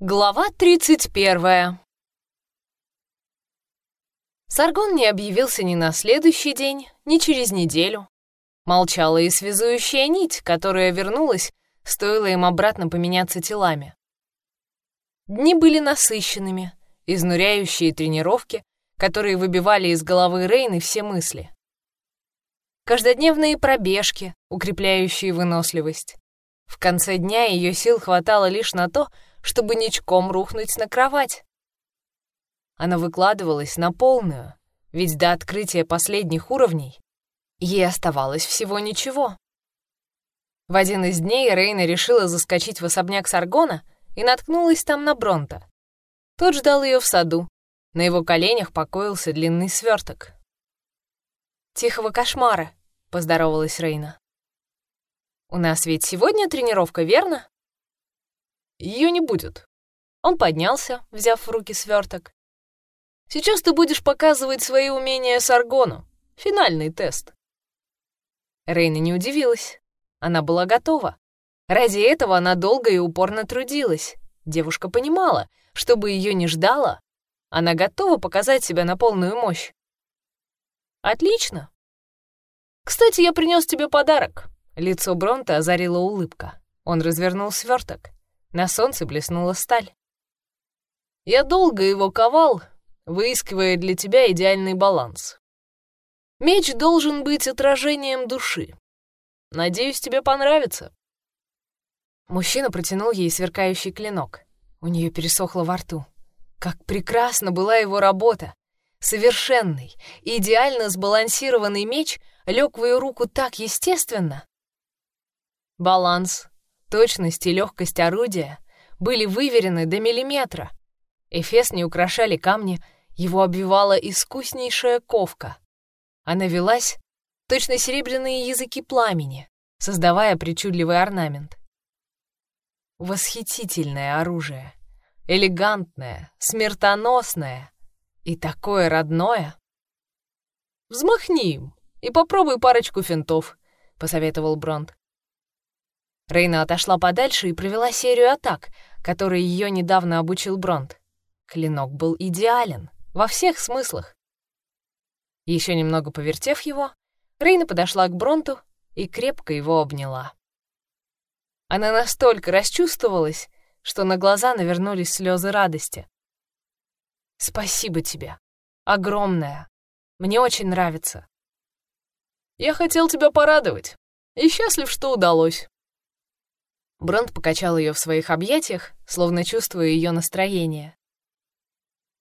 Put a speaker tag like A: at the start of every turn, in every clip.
A: Глава 31. Саргон не объявился ни на следующий день, ни через неделю. Молчала и связующая нить, которая вернулась, стоило им обратно поменяться телами. Дни были насыщенными, изнуряющие тренировки, которые выбивали из головы Рейны все мысли. Каждодневные пробежки, укрепляющие выносливость. В конце дня ее сил хватало лишь на то, чтобы ничком рухнуть на кровать. Она выкладывалась на полную, ведь до открытия последних уровней ей оставалось всего ничего. В один из дней Рейна решила заскочить в особняк Саргона и наткнулась там на Бронта. Тот ждал ее в саду. На его коленях покоился длинный сверток. «Тихого кошмара», — поздоровалась Рейна. «У нас ведь сегодня тренировка, верно?» Ее не будет. Он поднялся, взяв в руки сверток. Сейчас ты будешь показывать свои умения с Аргону. Финальный тест. Рейна не удивилась. Она была готова. Ради этого она долго и упорно трудилась. Девушка понимала, чтобы ее не ждала, она готова показать себя на полную мощь. Отлично. Кстати, я принес тебе подарок. Лицо Бронта озарила улыбка. Он развернул сверток. На солнце блеснула сталь. Я долго его ковал, выискивая для тебя идеальный баланс. Меч должен быть отражением души. Надеюсь, тебе понравится. Мужчина протянул ей сверкающий клинок. У нее пересохло во рту. Как прекрасна была его работа! Совершенный, идеально сбалансированный меч лег в ее руку так естественно. Баланс Точность и легкость орудия были выверены до миллиметра. Эфес не украшали камни, его обвивала искуснейшая ковка. Она велась точно серебряные языки пламени, создавая причудливый орнамент. Восхитительное оружие, элегантное, смертоносное и такое родное. «Взмахни им и попробуй парочку финтов», — посоветовал Бронт. Рейна отошла подальше и провела серию атак, которые ее недавно обучил Бронт. Клинок был идеален во всех смыслах. Еще немного повертев его, Рейна подошла к Бронту и крепко его обняла. Она настолько расчувствовалась, что на глаза навернулись слезы радости. «Спасибо тебе. Огромное. Мне очень нравится». «Я хотел тебя порадовать и счастлив, что удалось», Бронт покачал ее в своих объятиях, словно чувствуя ее настроение.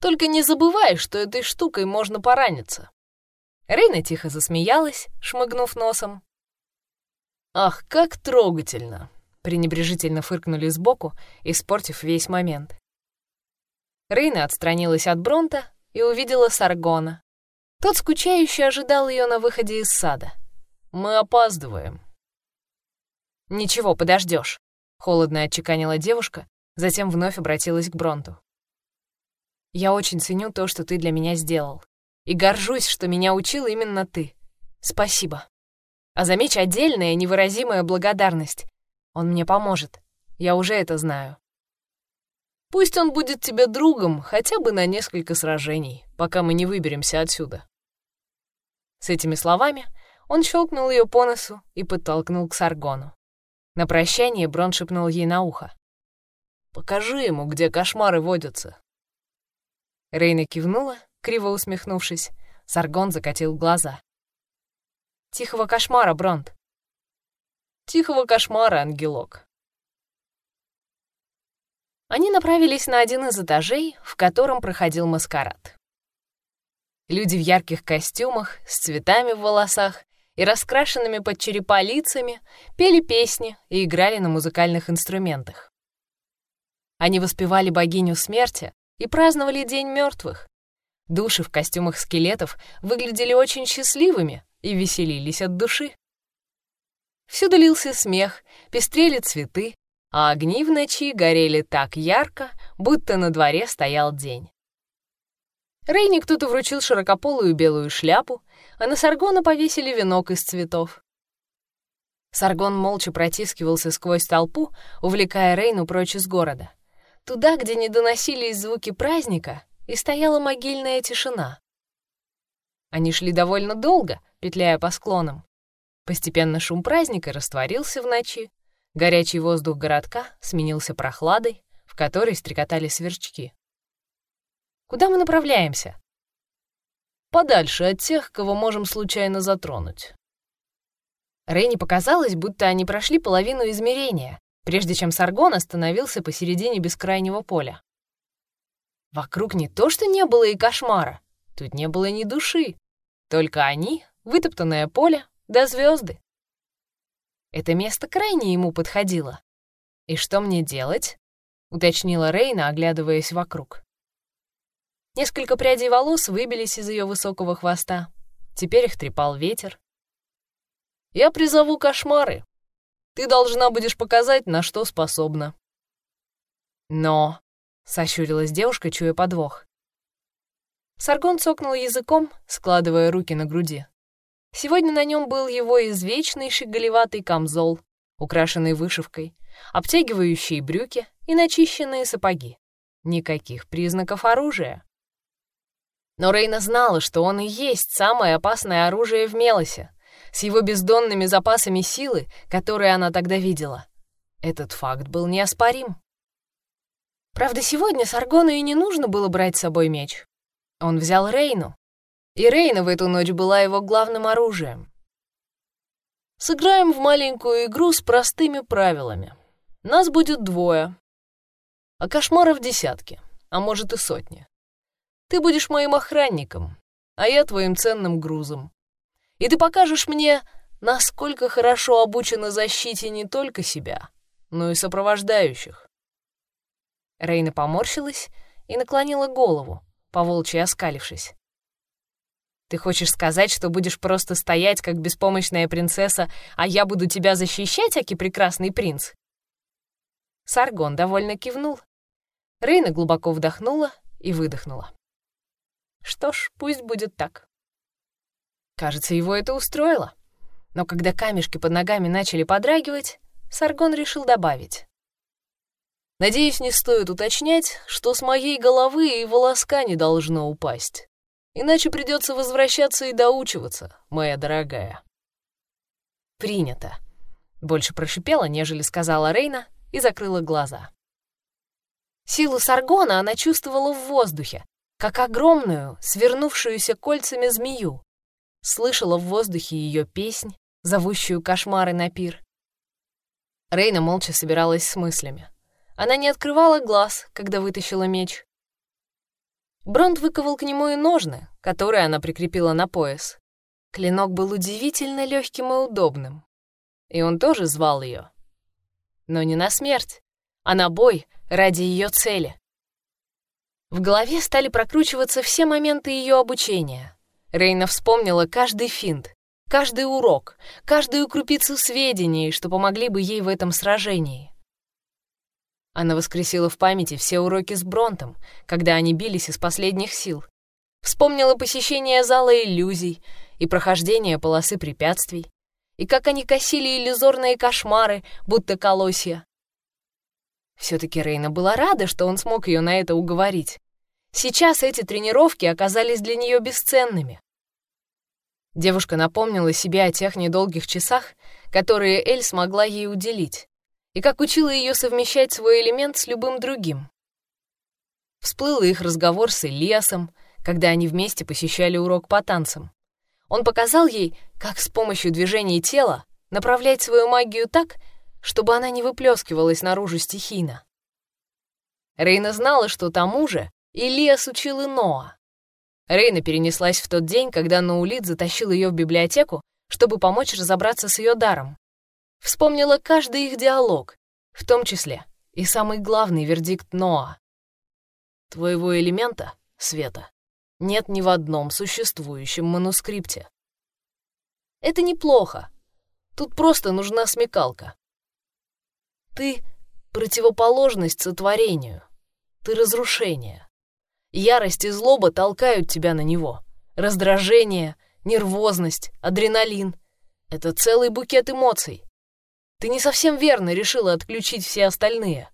A: «Только не забывай, что этой штукой можно пораниться». Рейна тихо засмеялась, шмыгнув носом. «Ах, как трогательно!» — пренебрежительно фыркнули сбоку, испортив весь момент. Рейна отстранилась от Бронта и увидела Саргона. Тот скучающе ожидал ее на выходе из сада. «Мы опаздываем», «Ничего, подождешь», — холодно отчеканила девушка, затем вновь обратилась к Бронту. «Я очень ценю то, что ты для меня сделал, и горжусь, что меня учил именно ты. Спасибо. А заметь отдельная невыразимая благодарность. Он мне поможет. Я уже это знаю». «Пусть он будет тебе другом хотя бы на несколько сражений, пока мы не выберемся отсюда». С этими словами он щелкнул ее по носу и подтолкнул к Саргону. На прощание Брон шепнул ей на ухо. «Покажи ему, где кошмары водятся». Рейна кивнула, криво усмехнувшись. Саргон закатил глаза. «Тихого кошмара, Бронт!» «Тихого кошмара, ангелок!» Они направились на один из этажей, в котором проходил маскарад. Люди в ярких костюмах, с цветами в волосах и раскрашенными под черепа лицами пели песни и играли на музыкальных инструментах. Они воспевали богиню смерти и праздновали День мертвых. Души в костюмах скелетов выглядели очень счастливыми и веселились от души. Всюду лился смех, пестрели цветы, а огни в ночи горели так ярко, будто на дворе стоял день. Рейни кто-то вручил широкополую белую шляпу, а на Саргона повесили венок из цветов. Саргон молча протискивался сквозь толпу, увлекая Рейну прочь из города. туда, где не доносились звуки праздника, и стояла могильная тишина. Они шли довольно долго, петляя по склонам. Постепенно шум праздника растворился в ночи, горячий воздух городка сменился прохладой, в которой стрекотали сверчки. «Куда мы направляемся?» «Подальше от тех, кого можем случайно затронуть». Рейни показалось, будто они прошли половину измерения, прежде чем Саргон остановился посередине бескрайнего поля. Вокруг не то что не было и кошмара, тут не было ни души, только они, вытоптанное поле, да звезды. Это место крайне ему подходило. «И что мне делать?» — уточнила Рейна, оглядываясь вокруг. Несколько прядей волос выбились из ее высокого хвоста. Теперь их трепал ветер. «Я призову кошмары. Ты должна будешь показать, на что способна». «Но...» — сощурилась девушка, чуя подвох. Саргон цокнул языком, складывая руки на груди. Сегодня на нем был его извечный щеголеватый камзол, украшенный вышивкой, обтягивающие брюки и начищенные сапоги. Никаких признаков оружия. Но Рейна знала, что он и есть самое опасное оружие в Мелосе, с его бездонными запасами силы, которые она тогда видела. Этот факт был неоспорим. Правда, сегодня Саргону и не нужно было брать с собой меч. Он взял Рейну, и Рейна в эту ночь была его главным оружием. Сыграем в маленькую игру с простыми правилами. Нас будет двое, а кошмаров десятки, а может и сотни. Ты будешь моим охранником, а я твоим ценным грузом. И ты покажешь мне, насколько хорошо обучена защите не только себя, но и сопровождающих. Рейна поморщилась и наклонила голову, поволчьи оскалившись. Ты хочешь сказать, что будешь просто стоять, как беспомощная принцесса, а я буду тебя защищать, аки прекрасный принц?» Саргон довольно кивнул. Рейна глубоко вдохнула и выдохнула. Что ж, пусть будет так. Кажется, его это устроило. Но когда камешки под ногами начали подрагивать, Саргон решил добавить. «Надеюсь, не стоит уточнять, что с моей головы и волоска не должно упасть. Иначе придется возвращаться и доучиваться, моя дорогая. Принято. Больше прошипела, нежели сказала Рейна, и закрыла глаза. Силу Саргона она чувствовала в воздухе, как огромную, свернувшуюся кольцами змею. Слышала в воздухе ее песнь, зовущую кошмары на пир. Рейна молча собиралась с мыслями. Она не открывала глаз, когда вытащила меч. Бронт выковал к нему и ножны, которые она прикрепила на пояс. Клинок был удивительно легким и удобным. И он тоже звал ее. Но не на смерть, а на бой ради ее цели. В голове стали прокручиваться все моменты ее обучения. Рейна вспомнила каждый финт, каждый урок, каждую крупицу сведений, что помогли бы ей в этом сражении. Она воскресила в памяти все уроки с Бронтом, когда они бились из последних сил. Вспомнила посещение зала иллюзий и прохождение полосы препятствий, и как они косили иллюзорные кошмары, будто колосья. Все-таки Рейна была рада, что он смог ее на это уговорить. Сейчас эти тренировки оказались для нее бесценными. Девушка напомнила себе о тех недолгих часах, которые Эль смогла ей уделить и как учила ее совмещать свой элемент с любым другим. Всплыл их разговор с Ильясом, когда они вместе посещали урок по танцам. Он показал ей, как с помощью движений тела направлять свою магию так, чтобы она не выплескивалась наружу стихийно. Рейна знала, что тому же Ильяс учил и Ноа. Рейна перенеслась в тот день, когда Наулит затащил ее в библиотеку, чтобы помочь разобраться с ее даром. Вспомнила каждый их диалог, в том числе и самый главный вердикт Ноа. Твоего элемента, Света, нет ни в одном существующем манускрипте. Это неплохо. Тут просто нужна смекалка. Ты — противоположность сотворению. Ты — разрушение. Ярость и злоба толкают тебя на него. Раздражение, нервозность, адреналин — это целый букет эмоций. Ты не совсем верно решила отключить все остальные.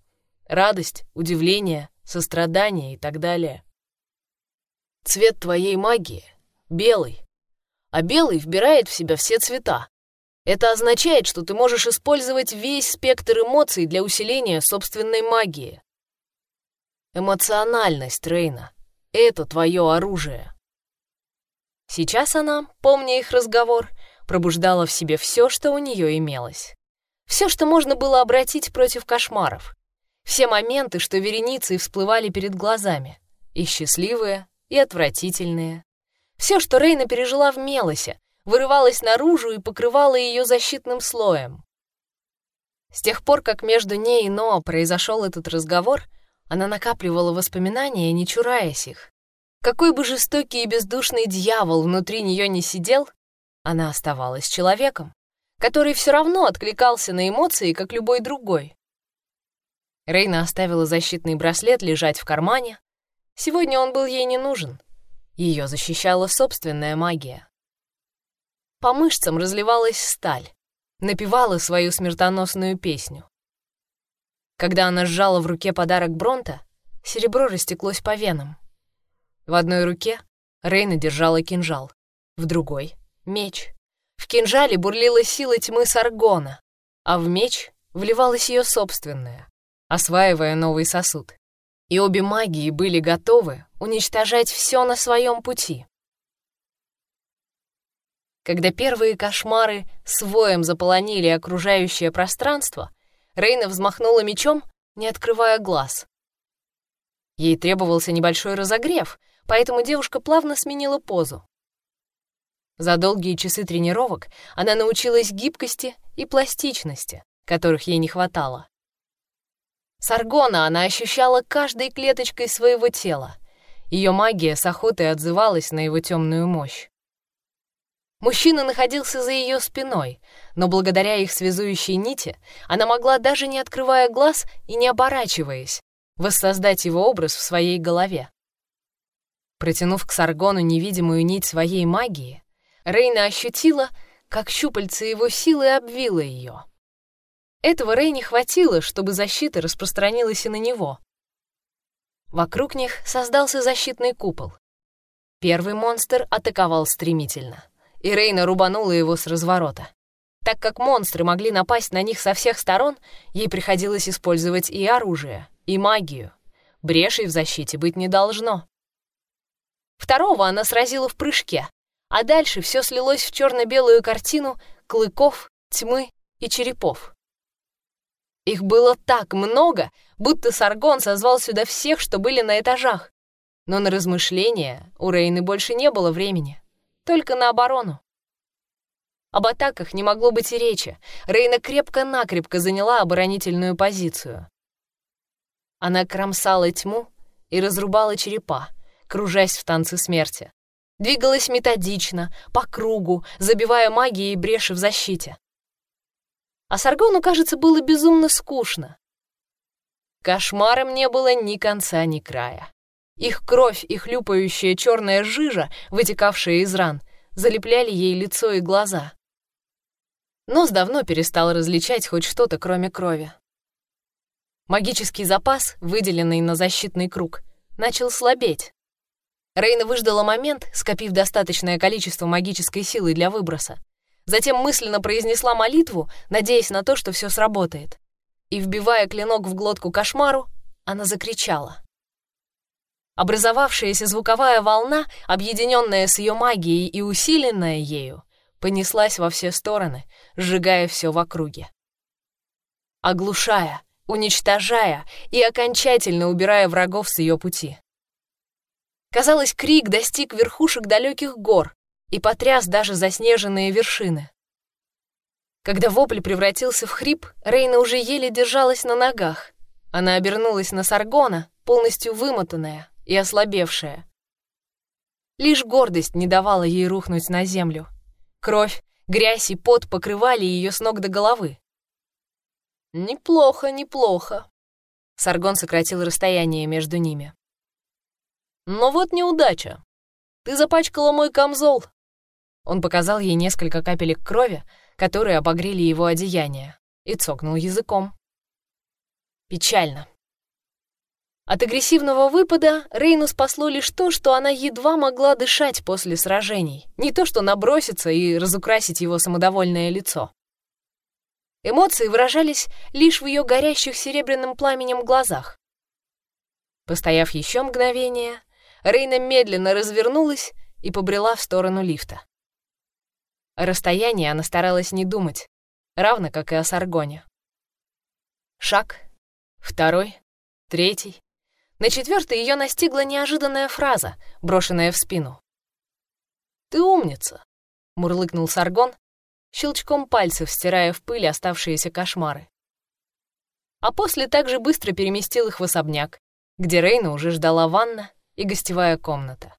A: радость, удивление, сострадание и так далее. Цвет твоей магии — белый, а белый вбирает в себя все цвета. Это означает, что ты можешь использовать весь спектр эмоций для усиления собственной магии. Эмоциональность, Рейна — это твое оружие. Сейчас она, помня их разговор, пробуждала в себе все, что у нее имелось. Все, что можно было обратить против кошмаров. Все моменты, что вереницей всплывали перед глазами. И счастливые, и отвратительные. Все, что Рейна пережила в Мелосе, вырывалось наружу и покрывало ее защитным слоем. С тех пор, как между ней и Ноа произошел этот разговор, она накапливала воспоминания, не чураясь их. Какой бы жестокий и бездушный дьявол внутри нее не сидел, она оставалась человеком, который все равно откликался на эмоции, как любой другой. Рейна оставила защитный браслет лежать в кармане. Сегодня он был ей не нужен. Ее защищала собственная магия. По мышцам разливалась сталь, напевала свою смертоносную песню. Когда она сжала в руке подарок Бронта, серебро растеклось по венам. В одной руке Рейна держала кинжал, в другой — меч. В кинжале бурлила сила тьмы Саргона, а в меч вливалась ее собственная, осваивая новый сосуд. И обе магии были готовы уничтожать все на своем пути. Когда первые кошмары с воем заполонили окружающее пространство, Рейна взмахнула мечом, не открывая глаз. Ей требовался небольшой разогрев, поэтому девушка плавно сменила позу. За долгие часы тренировок она научилась гибкости и пластичности, которых ей не хватало. Саргона она ощущала каждой клеточкой своего тела. Ее магия с охотой отзывалась на его темную мощь. Мужчина находился за ее спиной, но благодаря их связующей нити она могла, даже не открывая глаз и не оборачиваясь, воссоздать его образ в своей голове. Протянув к Саргону невидимую нить своей магии, Рейна ощутила, как щупальце его силы обвило ее. Этого Рейне хватило, чтобы защита распространилась и на него. Вокруг них создался защитный купол. Первый монстр атаковал стремительно, и Рейна рубанула его с разворота. Так как монстры могли напасть на них со всех сторон, ей приходилось использовать и оружие, и магию. Брешей в защите быть не должно. Второго она сразила в прыжке, а дальше все слилось в черно-белую картину клыков, тьмы и черепов. Их было так много, будто Саргон созвал сюда всех, что были на этажах. Но на размышления у Рейны больше не было времени, только на оборону. Об атаках не могло быть и речи. Рейна крепко-накрепко заняла оборонительную позицию. Она кромсала тьму и разрубала черепа, кружась в танце смерти. Двигалась методично, по кругу, забивая магией бреши в защите. А Саргону, кажется, было безумно скучно. Кошмарам не было ни конца, ни края. Их кровь и хлюпающая черная жижа, вытекавшая из ран, залепляли ей лицо и глаза. Нос давно перестал различать хоть что-то, кроме крови. Магический запас, выделенный на защитный круг, начал слабеть. Рейна выждала момент, скопив достаточное количество магической силы для выброса. Затем мысленно произнесла молитву, надеясь на то, что все сработает. И, вбивая клинок в глотку кошмару, она закричала. Образовавшаяся звуковая волна, объединенная с ее магией и усиленная ею, понеслась во все стороны, сжигая все в округе. Оглушая, уничтожая и окончательно убирая врагов с ее пути. Казалось, крик достиг верхушек далеких гор, и потряс даже заснеженные вершины. Когда вопль превратился в хрип, Рейна уже еле держалась на ногах. Она обернулась на Саргона, полностью вымотанная и ослабевшая. Лишь гордость не давала ей рухнуть на землю. Кровь, грязь и пот покрывали ее с ног до головы. «Неплохо, неплохо», — Саргон сократил расстояние между ними. «Но вот неудача. Ты запачкала мой камзол, он показал ей несколько капелек крови, которые обогрели его одеяние, и цокнул языком. Печально. От агрессивного выпада Рейну спасло лишь то, что она едва могла дышать после сражений, не то что наброситься и разукрасить его самодовольное лицо. Эмоции выражались лишь в ее горящих серебряным пламенем глазах. Постояв еще мгновение, Рейна медленно развернулась и побрела в сторону лифта. О расстоянии она старалась не думать, равно как и о Саргоне. Шаг, второй, третий. На четвертый ее настигла неожиданная фраза, брошенная в спину. «Ты умница!» — мурлыкнул Саргон, щелчком пальцев стирая в пыль оставшиеся кошмары. А после также быстро переместил их в особняк, где Рейна уже ждала ванна и гостевая комната.